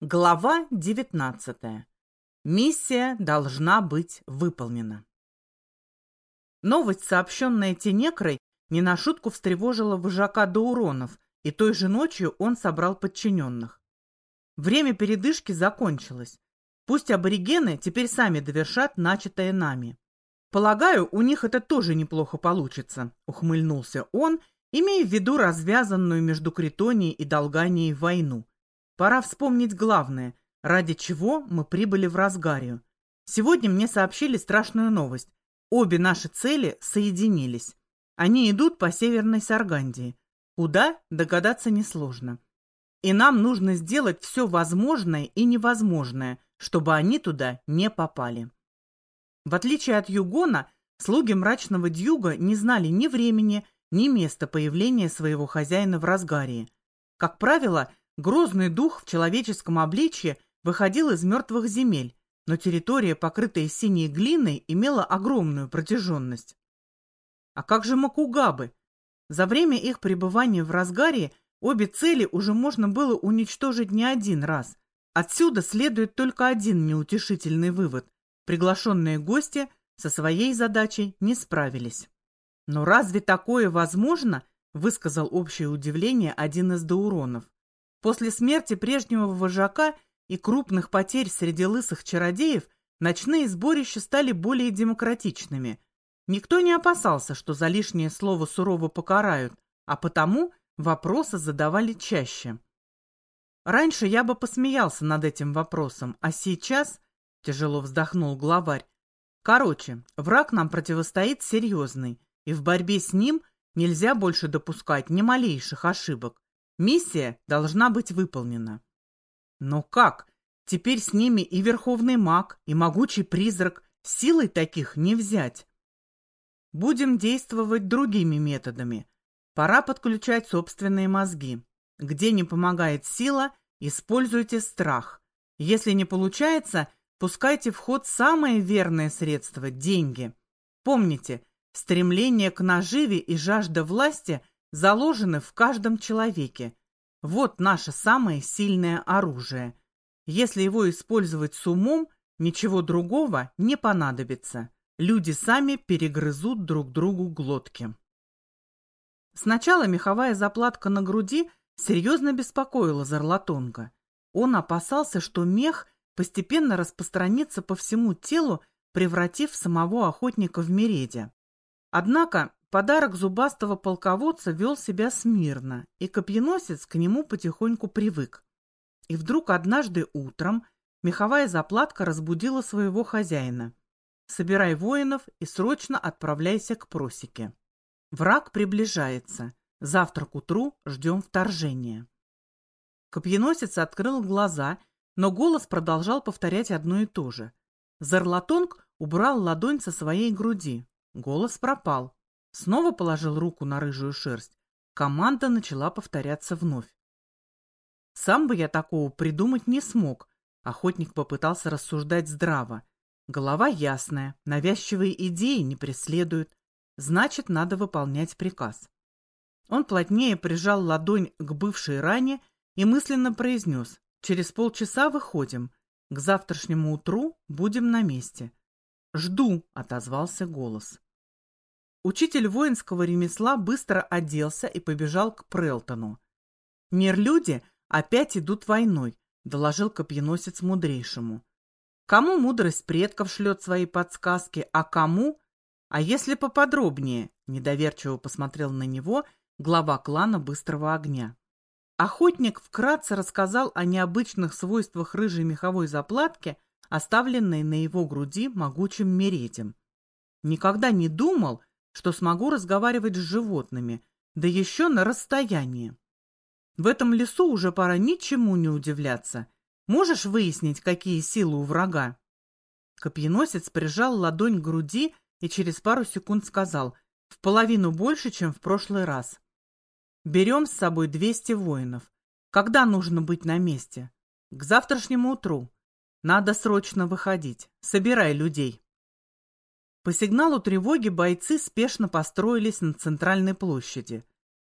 Глава 19. Миссия должна быть выполнена. Новость, сообщенная Тенекрой, не на шутку встревожила вожака Дауронов, и той же ночью он собрал подчиненных. Время передышки закончилось. Пусть аборигены теперь сами довершат начатое нами. Полагаю, у них это тоже неплохо получится, ухмыльнулся он, имея в виду развязанную между Критонией и Долганией войну – Пора вспомнить главное, ради чего мы прибыли в Разгарию. Сегодня мне сообщили страшную новость. Обе наши цели соединились. Они идут по Северной Саргандии. Куда, догадаться несложно. И нам нужно сделать все возможное и невозможное, чтобы они туда не попали. В отличие от Югона, слуги мрачного Дьюга не знали ни времени, ни места появления своего хозяина в Разгарии. Как правило, Грозный дух в человеческом обличье выходил из мертвых земель, но территория, покрытая синей глиной, имела огромную протяженность. А как же Макугабы? За время их пребывания в разгаре обе цели уже можно было уничтожить не один раз. Отсюда следует только один неутешительный вывод. Приглашенные гости со своей задачей не справились. «Но разве такое возможно?» – высказал общее удивление один из дауронов. После смерти прежнего вожака и крупных потерь среди лысых чародеев ночные сборища стали более демократичными. Никто не опасался, что за лишнее слово сурово покарают, а потому вопросы задавали чаще. Раньше я бы посмеялся над этим вопросом, а сейчас, тяжело вздохнул главарь, короче, враг нам противостоит серьезный, и в борьбе с ним нельзя больше допускать ни малейших ошибок. Миссия должна быть выполнена. Но как? Теперь с ними и верховный маг, и могучий призрак. Силой таких не взять. Будем действовать другими методами. Пора подключать собственные мозги. Где не помогает сила, используйте страх. Если не получается, пускайте в ход самое верное средство – деньги. Помните, стремление к наживе и жажда власти – заложены в каждом человеке. Вот наше самое сильное оружие. Если его использовать с умом, ничего другого не понадобится. Люди сами перегрызут друг другу глотки. Сначала меховая заплатка на груди серьезно беспокоила Зарлатонга. Он опасался, что мех постепенно распространится по всему телу, превратив самого охотника в мередя. Однако Подарок зубастого полководца вел себя смирно, и копьеносец к нему потихоньку привык. И вдруг однажды утром меховая заплатка разбудила своего хозяина. «Собирай воинов и срочно отправляйся к просеке. Враг приближается. Завтра к утру ждем вторжения». Копьеносец открыл глаза, но голос продолжал повторять одно и то же. Зарлатонг убрал ладонь со своей груди. Голос пропал. Снова положил руку на рыжую шерсть. Команда начала повторяться вновь. Сам бы я такого придумать не смог. Охотник попытался рассуждать здраво. Голова ясная, навязчивые идеи не преследуют. Значит, надо выполнять приказ. Он плотнее прижал ладонь к бывшей ране и мысленно произнес. Через полчаса выходим. К завтрашнему утру будем на месте. «Жду», — отозвался голос. Учитель воинского ремесла быстро оделся и побежал к Прелтону. «Мир-люди опять идут войной», — доложил копьеносец мудрейшему. «Кому мудрость предков шлет свои подсказки, а кому...» «А если поподробнее?» — недоверчиво посмотрел на него глава клана Быстрого Огня. Охотник вкратце рассказал о необычных свойствах рыжей меховой заплатки, оставленной на его груди могучим меретем. Никогда не думал, что смогу разговаривать с животными, да еще на расстоянии. В этом лесу уже пора ничему не удивляться. Можешь выяснить, какие силы у врага?» Копьеносец прижал ладонь к груди и через пару секунд сказал «в половину больше, чем в прошлый раз». «Берем с собой 200 воинов. Когда нужно быть на месте?» «К завтрашнему утру. Надо срочно выходить. Собирай людей». По сигналу тревоги бойцы спешно построились на центральной площади.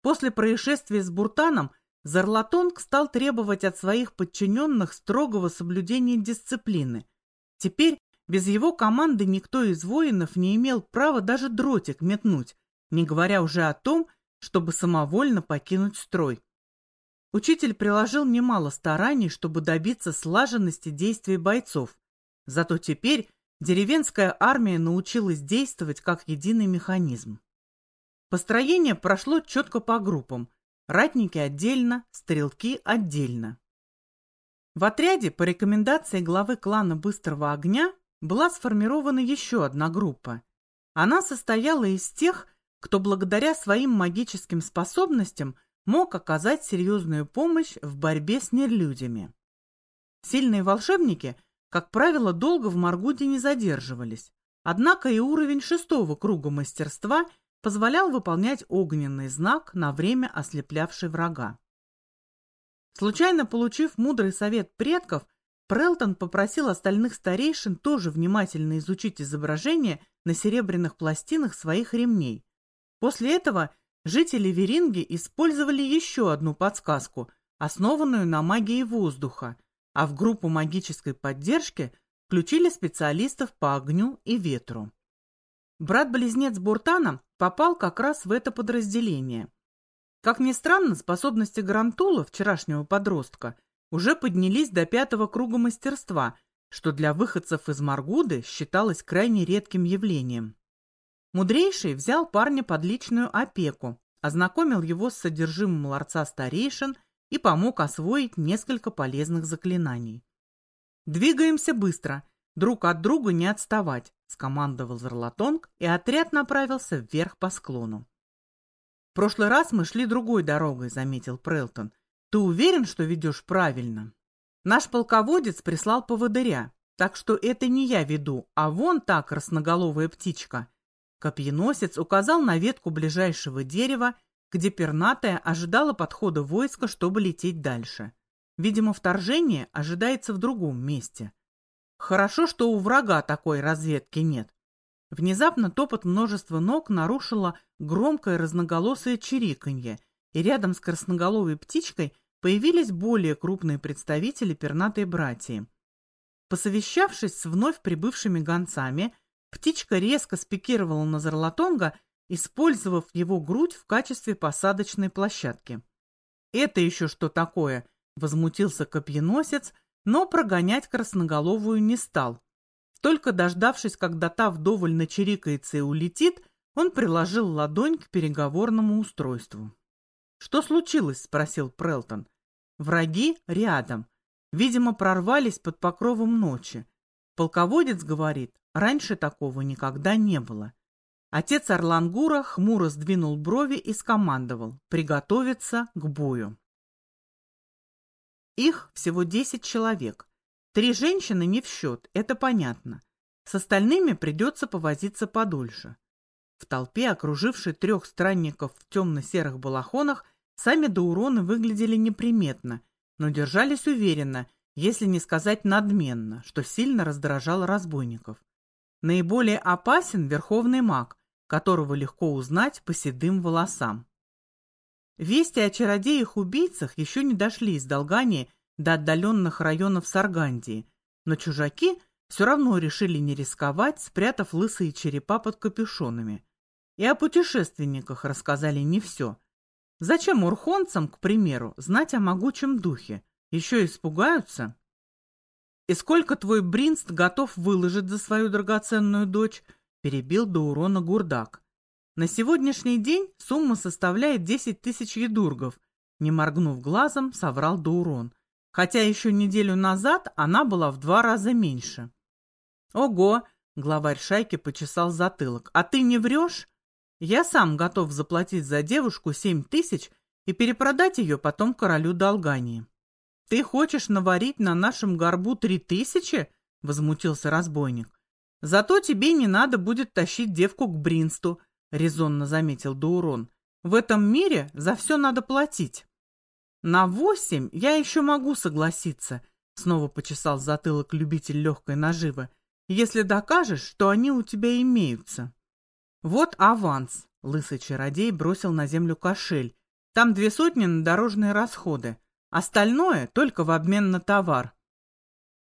После происшествия с Буртаном Зарлатонг стал требовать от своих подчиненных строгого соблюдения дисциплины. Теперь без его команды никто из воинов не имел права даже дротик метнуть, не говоря уже о том, чтобы самовольно покинуть строй. Учитель приложил немало стараний, чтобы добиться слаженности действий бойцов. Зато теперь деревенская армия научилась действовать как единый механизм. Построение прошло четко по группам. Ратники отдельно, стрелки отдельно. В отряде по рекомендации главы клана Быстрого Огня была сформирована еще одна группа. Она состояла из тех, кто благодаря своим магическим способностям мог оказать серьезную помощь в борьбе с нелюдями. Сильные волшебники, как правило, долго в Маргуде не задерживались, однако и уровень шестого круга мастерства позволял выполнять огненный знак на время ослеплявший врага. Случайно получив мудрый совет предков, Прелтон попросил остальных старейшин тоже внимательно изучить изображение на серебряных пластинах своих ремней, После этого жители Веринги использовали еще одну подсказку, основанную на магии воздуха, а в группу магической поддержки включили специалистов по огню и ветру. Брат-близнец Буртана попал как раз в это подразделение. Как ни странно, способности Грантула, вчерашнего подростка, уже поднялись до пятого круга мастерства, что для выходцев из Маргуды считалось крайне редким явлением. Мудрейший взял парня под личную опеку, ознакомил его с содержимым ларца старейшин и помог освоить несколько полезных заклинаний. «Двигаемся быстро, друг от друга не отставать», — скомандовал Зарлатонг, и отряд направился вверх по склону. «В прошлый раз мы шли другой дорогой», — заметил Прелтон. «Ты уверен, что ведешь правильно?» «Наш полководец прислал поводыря, так что это не я веду, а вон та красноголовая птичка», Копьеносец указал на ветку ближайшего дерева, где пернатая ожидала подхода войска, чтобы лететь дальше. Видимо, вторжение ожидается в другом месте. Хорошо, что у врага такой разведки нет. Внезапно топот множества ног нарушило громкое разноголосое чириканье, и рядом с красноголовой птичкой появились более крупные представители пернатой братьи. Посовещавшись с вновь прибывшими гонцами, Птичка резко спикировала на Зарлатонга, использовав его грудь в качестве посадочной площадки. «Это еще что такое?» — возмутился копьеносец, но прогонять красноголовую не стал. Только дождавшись, когда та вдоволь начерикается и улетит, он приложил ладонь к переговорному устройству. «Что случилось?» — спросил Прелтон. «Враги рядом. Видимо, прорвались под покровом ночи. Полководец говорит, раньше такого никогда не было. Отец Орлангура хмуро сдвинул брови и скомандовал приготовиться к бою. Их всего десять человек. Три женщины не в счет, это понятно. С остальными придется повозиться подольше. В толпе, окружившей трех странников в темно-серых балахонах, сами Дауроны выглядели неприметно, но держались уверенно если не сказать надменно, что сильно раздражало разбойников. Наиболее опасен верховный маг, которого легко узнать по седым волосам. Вести о чародеях-убийцах еще не дошли из Долгании до отдаленных районов Саргандии, но чужаки все равно решили не рисковать, спрятав лысые черепа под капюшонами. И о путешественниках рассказали не все. Зачем урхонцам, к примеру, знать о могучем духе? Еще испугаются? И сколько твой Бринст готов выложить за свою драгоценную дочь? Перебил до урона Гурдак. На сегодняшний день сумма составляет 10 тысяч едургов. Не моргнув глазом, соврал Даурон. Хотя еще неделю назад она была в два раза меньше. Ого! Главарь шайки почесал затылок. А ты не врешь? Я сам готов заплатить за девушку семь тысяч и перепродать ее потом королю Долгании. «Ты хочешь наварить на нашем горбу три тысячи?» — возмутился разбойник. «Зато тебе не надо будет тащить девку к Бринсту», — резонно заметил Даурон. «В этом мире за все надо платить». «На восемь я еще могу согласиться», — снова почесал затылок любитель легкой наживы, «если докажешь, что они у тебя имеются». «Вот аванс», — лысый чародей бросил на землю кошель, Там две сотни на дорожные расходы. Остальное только в обмен на товар.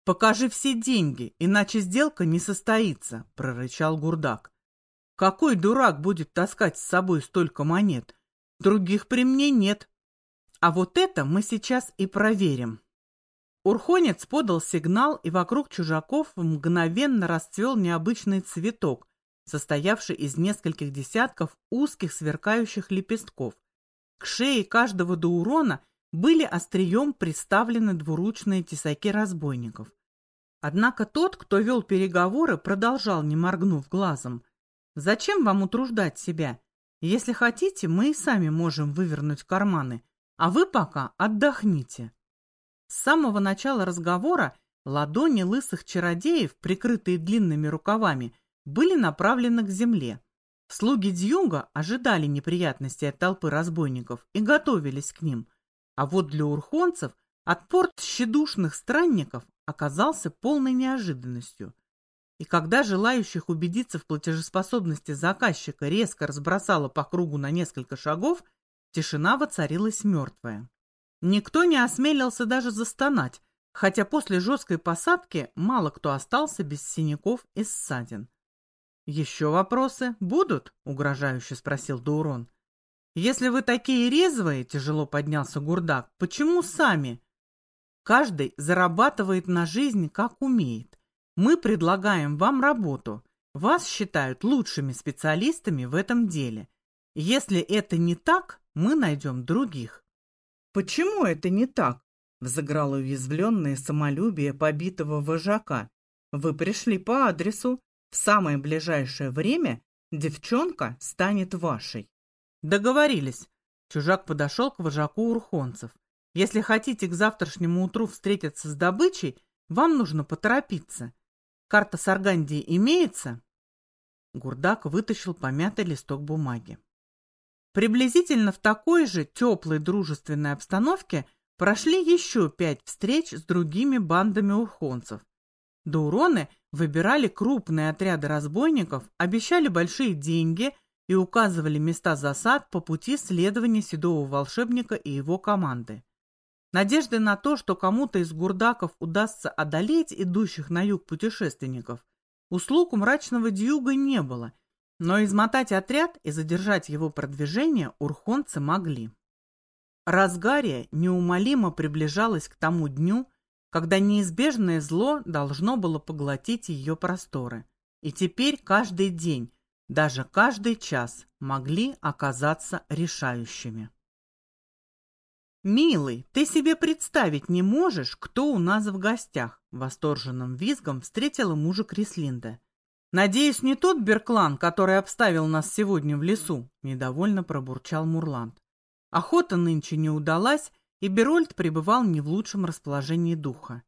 «Покажи все деньги, иначе сделка не состоится», — прорычал Гурдак. «Какой дурак будет таскать с собой столько монет? Других при мне нет. А вот это мы сейчас и проверим». Урхонец подал сигнал, и вокруг чужаков мгновенно расцвел необычный цветок, состоявший из нескольких десятков узких сверкающих лепестков. К шее каждого до урона были острием приставлены двуручные тесаки разбойников. Однако тот, кто вел переговоры, продолжал, не моргнув глазом. «Зачем вам утруждать себя? Если хотите, мы и сами можем вывернуть карманы, а вы пока отдохните». С самого начала разговора ладони лысых чародеев, прикрытые длинными рукавами, были направлены к земле. Слуги Дьюга ожидали неприятностей от толпы разбойников и готовились к ним – а вот для урхонцев отпорт щедушных странников оказался полной неожиданностью. И когда желающих убедиться в платежеспособности заказчика резко разбросало по кругу на несколько шагов, тишина воцарилась мертвая. Никто не осмелился даже застонать, хотя после жесткой посадки мало кто остался без синяков и ссадин. «Еще вопросы будут?» — угрожающе спросил Даурон. Если вы такие резвые, тяжело поднялся Гурдак, почему сами? Каждый зарабатывает на жизнь, как умеет. Мы предлагаем вам работу. Вас считают лучшими специалистами в этом деле. Если это не так, мы найдем других. Почему это не так? Взыграло уязвленное самолюбие побитого вожака. Вы пришли по адресу. В самое ближайшее время девчонка станет вашей. Договорились. Чужак подошел к вожаку урхонцев. Если хотите к завтрашнему утру встретиться с добычей, вам нужно поторопиться. Карта Саргандии имеется? Гурдак вытащил помятый листок бумаги. Приблизительно в такой же теплой дружественной обстановке прошли еще пять встреч с другими бандами урхонцев. Дауроны выбирали крупные отряды разбойников, обещали большие деньги и указывали места засад по пути следования седого волшебника и его команды. Надежды на то, что кому-то из гурдаков удастся одолеть идущих на юг путешественников, услуг у мрачного дьюга не было, но измотать отряд и задержать его продвижение урхонцы могли. Разгария неумолимо приближалась к тому дню, когда неизбежное зло должно было поглотить ее просторы. И теперь каждый день даже каждый час могли оказаться решающими. «Милый, ты себе представить не можешь, кто у нас в гостях!» Восторженным визгом встретила мужа Крислинда. «Надеюсь, не тот Берклан, который обставил нас сегодня в лесу?» Недовольно пробурчал Мурланд. Охота нынче не удалась, и Берольд пребывал не в лучшем расположении духа.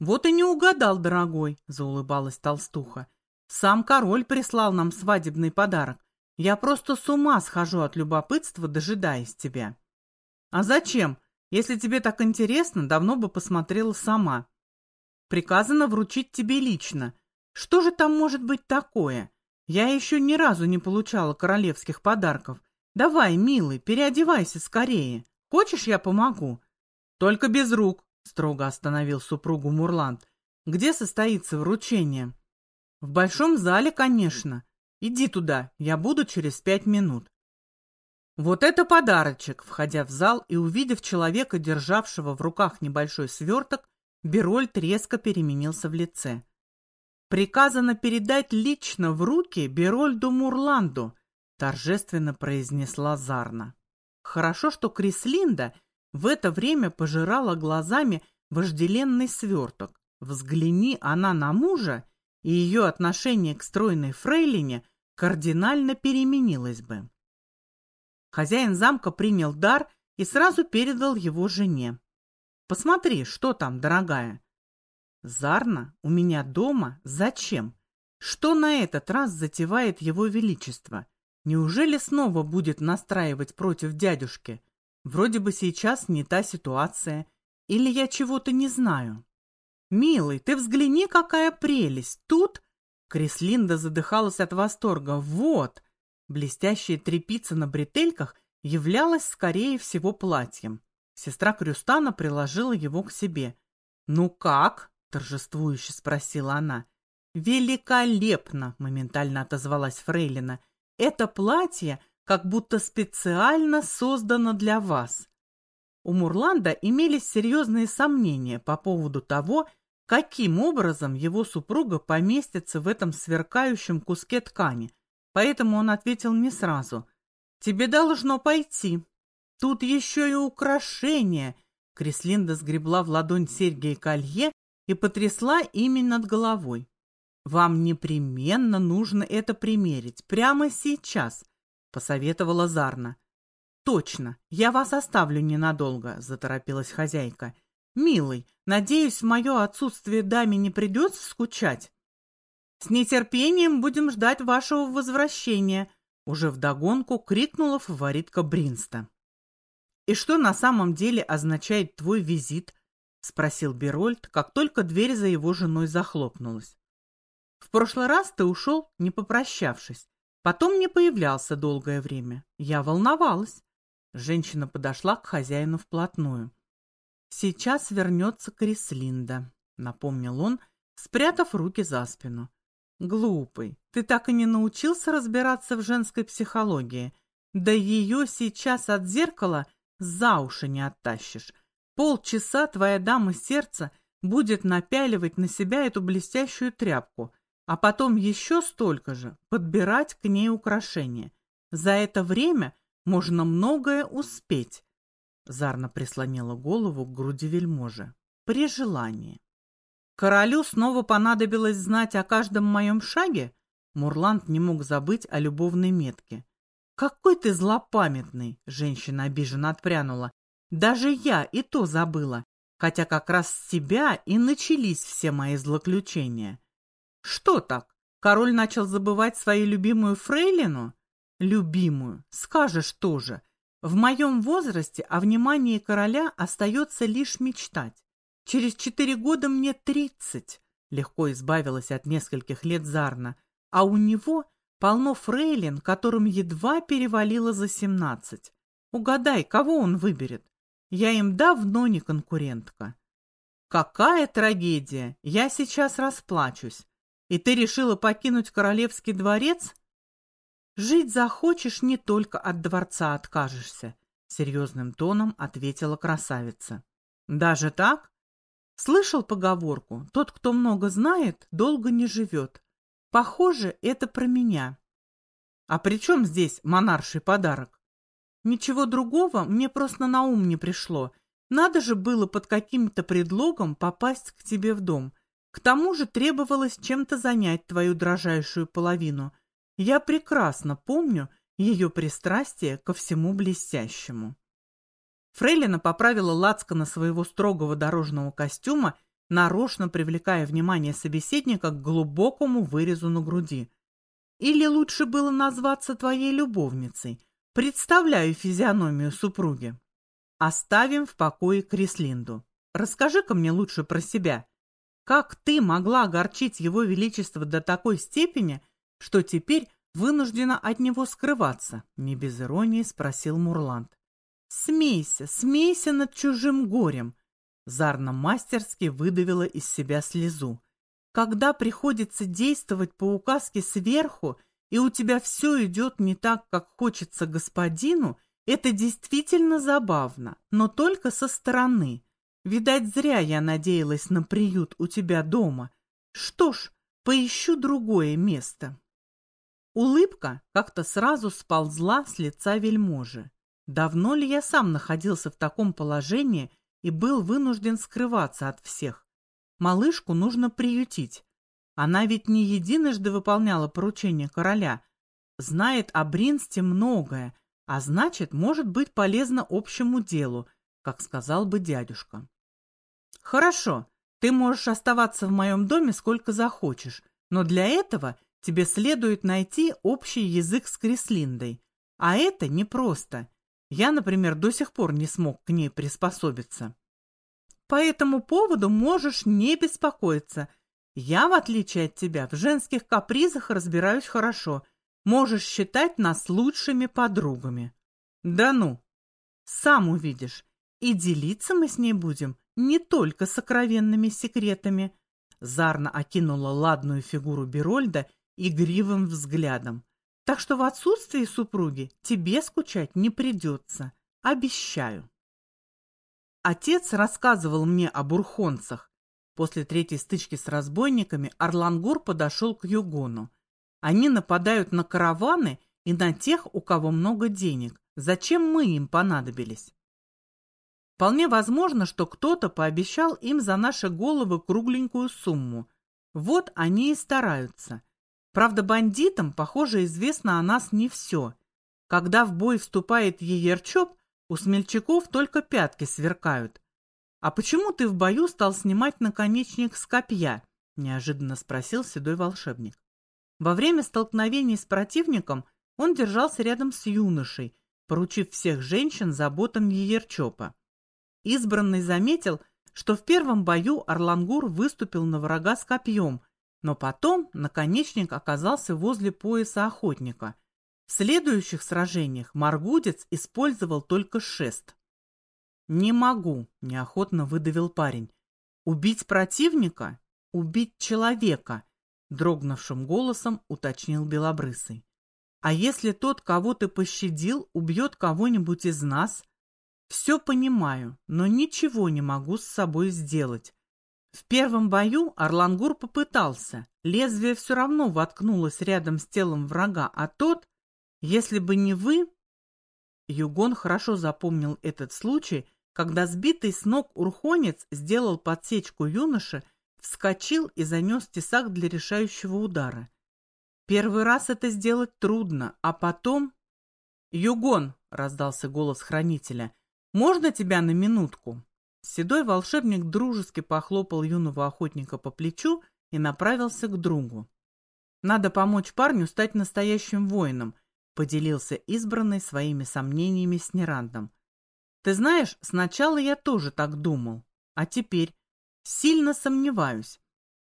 «Вот и не угадал, дорогой!» — заулыбалась толстуха. Сам король прислал нам свадебный подарок. Я просто с ума схожу от любопытства, дожидаясь тебя. А зачем? Если тебе так интересно, давно бы посмотрела сама. Приказано вручить тебе лично. Что же там может быть такое? Я еще ни разу не получала королевских подарков. Давай, милый, переодевайся скорее. Хочешь, я помогу? Только без рук, строго остановил супругу Мурланд. Где состоится вручение? В большом зале, конечно. Иди туда, я буду через пять минут. Вот это подарочек! Входя в зал и увидев человека, державшего в руках небольшой сверток, Берольд резко переменился в лице. «Приказано передать лично в руки Берольду Мурланду», торжественно произнесла Зарна. Хорошо, что Крислинда в это время пожирала глазами вожделенный сверток. Взгляни она на мужа, и ее отношение к стройной фрейлине кардинально переменилось бы. Хозяин замка принял дар и сразу передал его жене. «Посмотри, что там, дорогая». «Зарна, у меня дома? Зачем? Что на этот раз затевает его величество? Неужели снова будет настраивать против дядюшки? Вроде бы сейчас не та ситуация. Или я чего-то не знаю?» «Милый, ты взгляни, какая прелесть! Тут...» Креслинда задыхалась от восторга. «Вот!» Блестящие трепицы на бретельках являлось, скорее всего, платьем. Сестра Крюстана приложила его к себе. «Ну как?» – торжествующе спросила она. «Великолепно!» – моментально отозвалась Фрейлина. «Это платье как будто специально создано для вас». У Мурланда имелись серьезные сомнения по поводу того, каким образом его супруга поместится в этом сверкающем куске ткани, поэтому он ответил не сразу. «Тебе должно пойти. Тут еще и украшения!» Крислинда сгребла в ладонь серьги и колье и потрясла ими над головой. «Вам непременно нужно это примерить прямо сейчас», — посоветовала Зарна. «Точно, я вас оставлю ненадолго», — заторопилась хозяйка. «Милый, надеюсь, в мое отсутствие даме не придется скучать?» «С нетерпением будем ждать вашего возвращения», — уже вдогонку крикнула фаворитка Бринста. «И что на самом деле означает твой визит?» — спросил Берольд, как только дверь за его женой захлопнулась. «В прошлый раз ты ушел, не попрощавшись. Потом не появлялся долгое время. Я волновалась». Женщина подошла к хозяину вплотную. «Сейчас вернется Крислинда», — напомнил он, спрятав руки за спину. «Глупый, ты так и не научился разбираться в женской психологии. Да ее сейчас от зеркала за уши не оттащишь. Полчаса твоя дама сердца будет напяливать на себя эту блестящую тряпку, а потом еще столько же подбирать к ней украшения. За это время можно многое успеть. Зарна прислонила голову к груди вельможи. При желании. Королю снова понадобилось знать о каждом моем шаге? Мурланд не мог забыть о любовной метке. «Какой ты злопамятный!» — женщина обиженно отпрянула. «Даже я и то забыла, хотя как раз с тебя и начались все мои злоключения». «Что так? Король начал забывать свою любимую фрейлину?» «Любимую, скажешь тоже. В моем возрасте о внимании короля остается лишь мечтать. Через четыре года мне тридцать». Легко избавилась от нескольких лет Зарна, а у него Полно фрейлин, которым едва перевалило за семнадцать. Угадай, кого он выберет? Я им давно не конкурентка. Какая трагедия! Я сейчас расплачусь. И ты решила покинуть королевский дворец? Жить захочешь, не только от дворца откажешься, серьезным тоном ответила красавица. Даже так? Слышал поговорку, тот, кто много знает, долго не живет. Похоже, это про меня. А при чем здесь монарший подарок? Ничего другого мне просто на ум не пришло. Надо же было под каким-то предлогом попасть к тебе в дом. К тому же требовалось чем-то занять твою дрожайшую половину. Я прекрасно помню ее пристрастие ко всему блестящему. Фрейлина поправила лацкана своего строгого дорожного костюма нарочно привлекая внимание собеседника к глубокому вырезу на груди. Или лучше было назваться твоей любовницей? Представляю физиономию супруги. Оставим в покое Крислинду. Расскажи-ка мне лучше про себя. Как ты могла огорчить его величество до такой степени, что теперь вынуждена от него скрываться? Не без иронии спросил Мурланд. Смейся, смейся над чужим горем. Зарна мастерски выдавила из себя слезу. Когда приходится действовать по указке сверху, и у тебя все идет не так, как хочется господину, это действительно забавно, но только со стороны. Видать, зря я надеялась на приют у тебя дома. Что ж, поищу другое место. Улыбка как-то сразу сползла с лица вельможи. Давно ли я сам находился в таком положении, и был вынужден скрываться от всех. Малышку нужно приютить. Она ведь не единожды выполняла поручение короля, знает о Бринсте многое, а значит, может быть полезна общему делу, как сказал бы дядюшка. Хорошо, ты можешь оставаться в моем доме сколько захочешь, но для этого тебе следует найти общий язык с Крислиндой. А это непросто. Я, например, до сих пор не смог к ней приспособиться. По этому поводу можешь не беспокоиться. Я, в отличие от тебя, в женских капризах разбираюсь хорошо. Можешь считать нас лучшими подругами. Да ну, сам увидишь. И делиться мы с ней будем не только сокровенными секретами. Зарна окинула ладную фигуру Берольда игривым взглядом. Так что в отсутствии супруги тебе скучать не придется. Обещаю. Отец рассказывал мне о бурхонцах. После третьей стычки с разбойниками Орлангур подошел к Югону. Они нападают на караваны и на тех, у кого много денег. Зачем мы им понадобились? Вполне возможно, что кто-то пообещал им за наши головы кругленькую сумму. Вот они и стараются. Правда, бандитам, похоже, известно о нас не все. Когда в бой вступает Еерчоп, у смельчаков только пятки сверкают. «А почему ты в бою стал снимать наконечник с копья?» – неожиданно спросил седой волшебник. Во время столкновений с противником он держался рядом с юношей, поручив всех женщин заботам Еерчопа. Избранный заметил, что в первом бою Орлангур выступил на врага с копьем, но потом наконечник оказался возле пояса охотника. В следующих сражениях Маргудец использовал только шест. «Не могу», — неохотно выдавил парень. «Убить противника? Убить человека?» — дрогнувшим голосом уточнил Белобрысый. «А если тот, кого ты пощадил, убьет кого-нибудь из нас?» «Все понимаю, но ничего не могу с собой сделать. В первом бою Орлангур попытался. Лезвие все равно воткнулось рядом с телом врага, а тот, если бы не вы... Югон хорошо запомнил этот случай, когда сбитый с ног урхонец сделал подсечку юноше, вскочил и занес тесак для решающего удара. Первый раз это сделать трудно, а потом... «Югон!» — раздался голос хранителя. «Можно тебя на минутку?» Седой волшебник дружески похлопал юного охотника по плечу и направился к другу. «Надо помочь парню стать настоящим воином», — поделился избранный своими сомнениями с Нерандом. «Ты знаешь, сначала я тоже так думал, а теперь сильно сомневаюсь.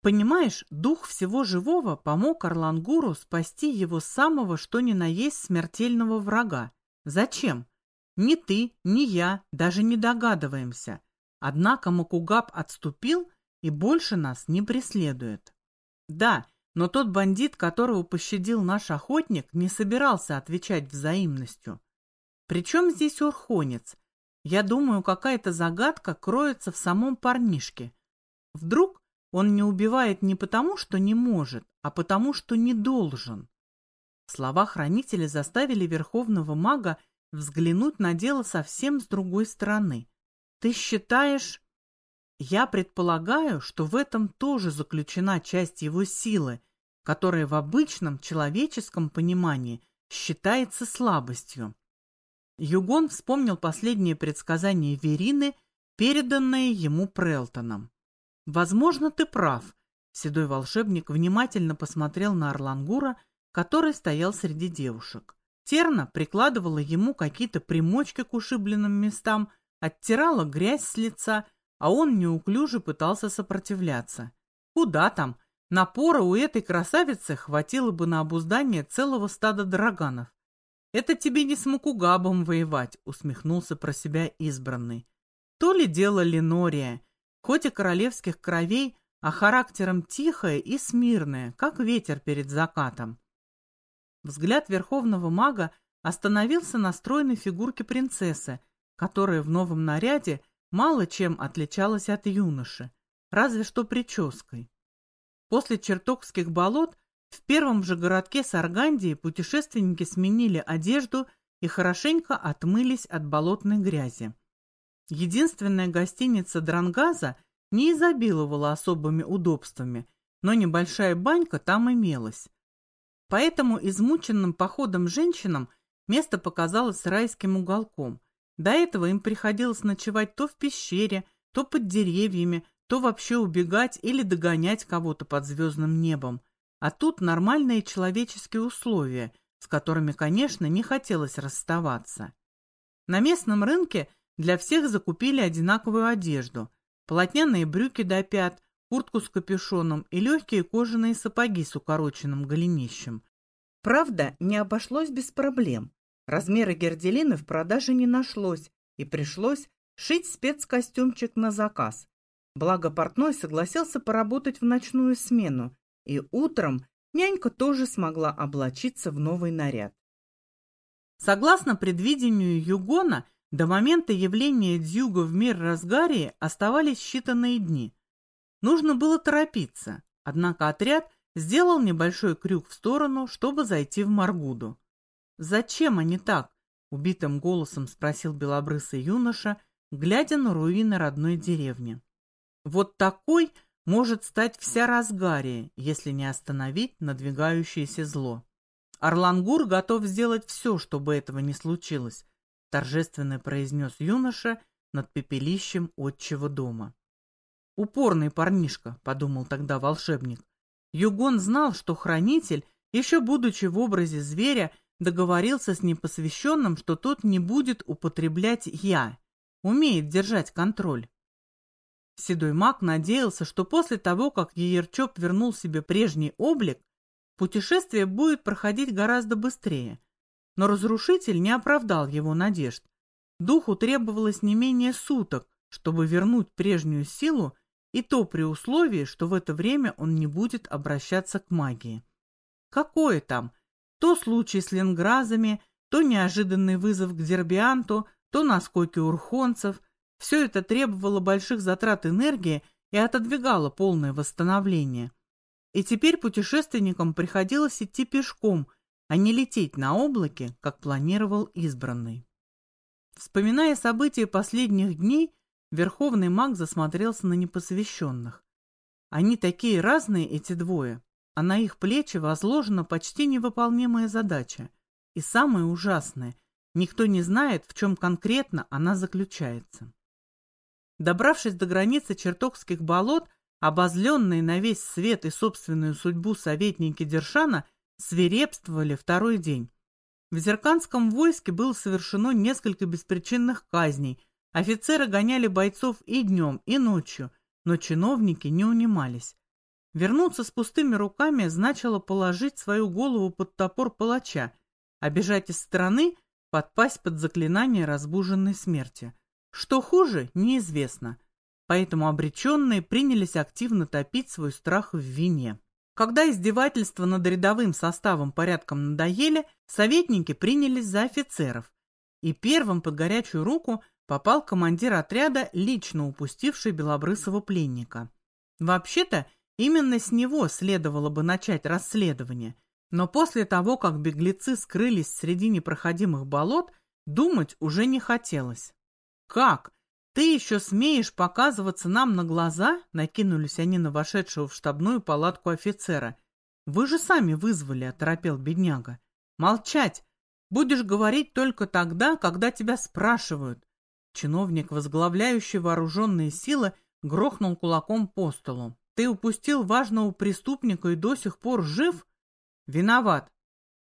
Понимаешь, дух всего живого помог Орлангуру спасти его самого что ни на есть смертельного врага. Зачем? Ни ты, ни я даже не догадываемся. Однако Макугаб отступил и больше нас не преследует. Да, но тот бандит, которого пощадил наш охотник, не собирался отвечать взаимностью. Причем здесь урхонец? Я думаю, какая-то загадка кроется в самом парнишке. Вдруг он не убивает не потому, что не может, а потому, что не должен. Слова хранителя заставили верховного мага взглянуть на дело совсем с другой стороны. Ты считаешь... Я предполагаю, что в этом тоже заключена часть его силы, которая в обычном человеческом понимании считается слабостью. Югон вспомнил последнее предсказание Верины, переданное ему Прелтоном. «Возможно, ты прав», — седой волшебник внимательно посмотрел на Орлангура, который стоял среди девушек. Терна прикладывала ему какие-то примочки к ушибленным местам, оттирала грязь с лица, а он неуклюже пытался сопротивляться. Куда там? Напора у этой красавицы хватило бы на обуздание целого стада драганов. «Это тебе не с Макугабом воевать», — усмехнулся про себя избранный. То ли дело Ленория, хоть и королевских кровей, а характером тихое и смирное, как ветер перед закатом. Взгляд верховного мага остановился на стройной фигурке принцессы, которая в новом наряде мало чем отличалась от юноши, разве что прической. После чертогских болот в первом же городке Саргандии путешественники сменили одежду и хорошенько отмылись от болотной грязи. Единственная гостиница Дрангаза не изобиловала особыми удобствами, но небольшая банька там имелась. Поэтому измученным походом женщинам место показалось райским уголком, до этого им приходилось ночевать то в пещере, то под деревьями, то вообще убегать или догонять кого-то под звездным небом. А тут нормальные человеческие условия, с которыми, конечно, не хотелось расставаться. На местном рынке для всех закупили одинаковую одежду. Полотняные брюки до пят, куртку с капюшоном и легкие кожаные сапоги с укороченным голенищем. Правда, не обошлось без проблем. Размера герделины в продаже не нашлось, и пришлось шить спецкостюмчик на заказ. Благо портной согласился поработать в ночную смену, и утром нянька тоже смогла облачиться в новый наряд. Согласно предвидению Югона, до момента явления Дзюга в мир Разгарии оставались считанные дни. Нужно было торопиться, однако отряд сделал небольшой крюк в сторону, чтобы зайти в Маргуду. «Зачем они так?» — убитым голосом спросил белобрысый юноша, глядя на руины родной деревни. «Вот такой может стать вся Разгария, если не остановить надвигающееся зло. Орлангур готов сделать все, чтобы этого не случилось», — торжественно произнес юноша над пепелищем отчего дома. «Упорный парнишка», — подумал тогда волшебник. Югон знал, что хранитель, еще будучи в образе зверя, договорился с непосвященным, что тот не будет употреблять «я», умеет держать контроль. Седой маг надеялся, что после того, как Еерчоп вернул себе прежний облик, путешествие будет проходить гораздо быстрее. Но разрушитель не оправдал его надежд. Духу требовалось не менее суток, чтобы вернуть прежнюю силу и то при условии, что в это время он не будет обращаться к магии. Какое там? То случай с ленгразами, то неожиданный вызов к Дербианту, то наскоки урхонцев. Все это требовало больших затрат энергии и отодвигало полное восстановление. И теперь путешественникам приходилось идти пешком, а не лететь на облаке, как планировал избранный. Вспоминая события последних дней, Верховный маг засмотрелся на непосвященных. Они такие разные, эти двое, а на их плечи возложена почти невыполнимая задача. И самое ужасное, никто не знает, в чем конкретно она заключается. Добравшись до границы чертогских болот, обозленные на весь свет и собственную судьбу советники Дершана свирепствовали второй день. В Зерканском войске было совершено несколько беспричинных казней – Офицеры гоняли бойцов и днем, и ночью, но чиновники не унимались. Вернуться с пустыми руками значило положить свою голову под топор палача, а бежать из страны – подпасть под заклинание разбуженной смерти. Что хуже, неизвестно. Поэтому обреченные принялись активно топить свой страх в вине. Когда издевательства над рядовым составом порядком надоели, советники принялись за офицеров. И первым под горячую руку – попал командир отряда, лично упустивший белобрысого пленника. Вообще-то, именно с него следовало бы начать расследование, но после того, как беглецы скрылись среди непроходимых болот, думать уже не хотелось. «Как? Ты еще смеешь показываться нам на глаза?» Накинулись они на вошедшего в штабную палатку офицера. «Вы же сами вызвали», — оторопел бедняга. «Молчать! Будешь говорить только тогда, когда тебя спрашивают. Чиновник, возглавляющий вооруженные силы, грохнул кулаком по столу. «Ты упустил важного преступника и до сих пор жив?» «Виноват».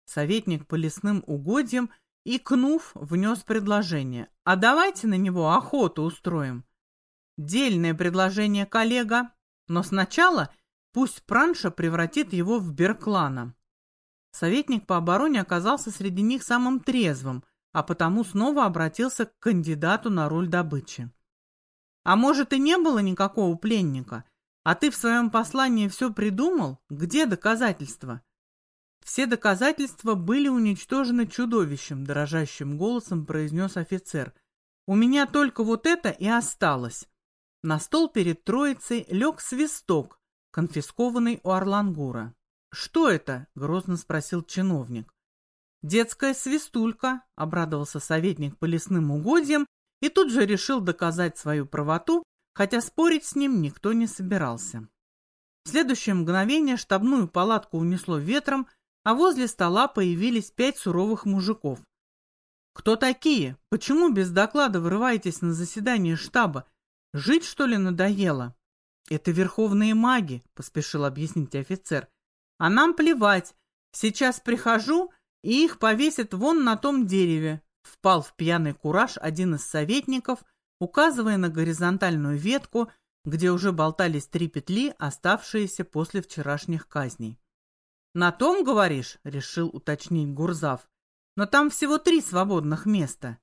Советник по лесным угодьям, икнув, внес предложение. «А давайте на него охоту устроим». «Дельное предложение, коллега, но сначала пусть Пранша превратит его в Берклана». Советник по обороне оказался среди них самым трезвым – а потому снова обратился к кандидату на роль добычи. «А может, и не было никакого пленника? А ты в своем послании все придумал? Где доказательства?» «Все доказательства были уничтожены чудовищем», — дрожащим голосом произнес офицер. «У меня только вот это и осталось». На стол перед троицей лег свисток, конфискованный у Орлангура. «Что это?» — грозно спросил чиновник. «Детская свистулька», — обрадовался советник по лесным угодьям и тут же решил доказать свою правоту, хотя спорить с ним никто не собирался. В следующее мгновение штабную палатку унесло ветром, а возле стола появились пять суровых мужиков. «Кто такие? Почему без доклада вырываетесь на заседание штаба? Жить, что ли, надоело?» «Это верховные маги», — поспешил объяснить офицер. «А нам плевать. Сейчас прихожу, и их повесят вон на том дереве. Впал в пьяный кураж один из советников, указывая на горизонтальную ветку, где уже болтались три петли, оставшиеся после вчерашних казней. «На том, говоришь?» — решил уточнить Гурзав. но там всего три свободных места.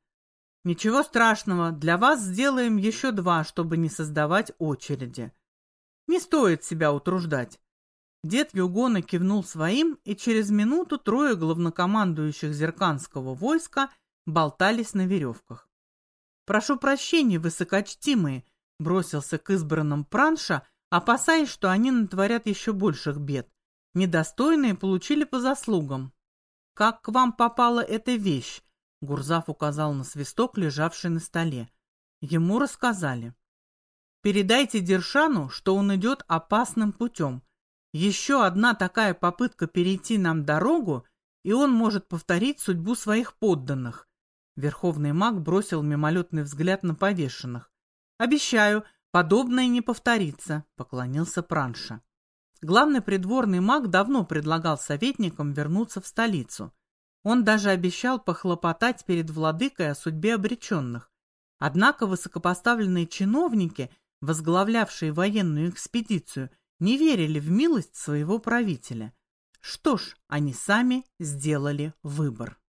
Ничего страшного, для вас сделаем еще два, чтобы не создавать очереди. Не стоит себя утруждать. Дед Югона кивнул своим, и через минуту трое главнокомандующих зерканского войска болтались на веревках. «Прошу прощения, высокочтимые», — бросился к избранным Пранша, опасаясь, что они натворят еще больших бед. Недостойные получили по заслугам. «Как к вам попала эта вещь?» Гурзав указал на свисток, лежавший на столе. Ему рассказали. «Передайте Дершану, что он идет опасным путем. Еще одна такая попытка перейти нам дорогу, и он может повторить судьбу своих подданных». Верховный маг бросил мимолетный взгляд на повешенных. «Обещаю, подобное не повторится», — поклонился Пранша. Главный придворный маг давно предлагал советникам вернуться в столицу. Он даже обещал похлопотать перед владыкой о судьбе обреченных. Однако высокопоставленные чиновники, возглавлявшие военную экспедицию, не верили в милость своего правителя. Что ж, они сами сделали выбор.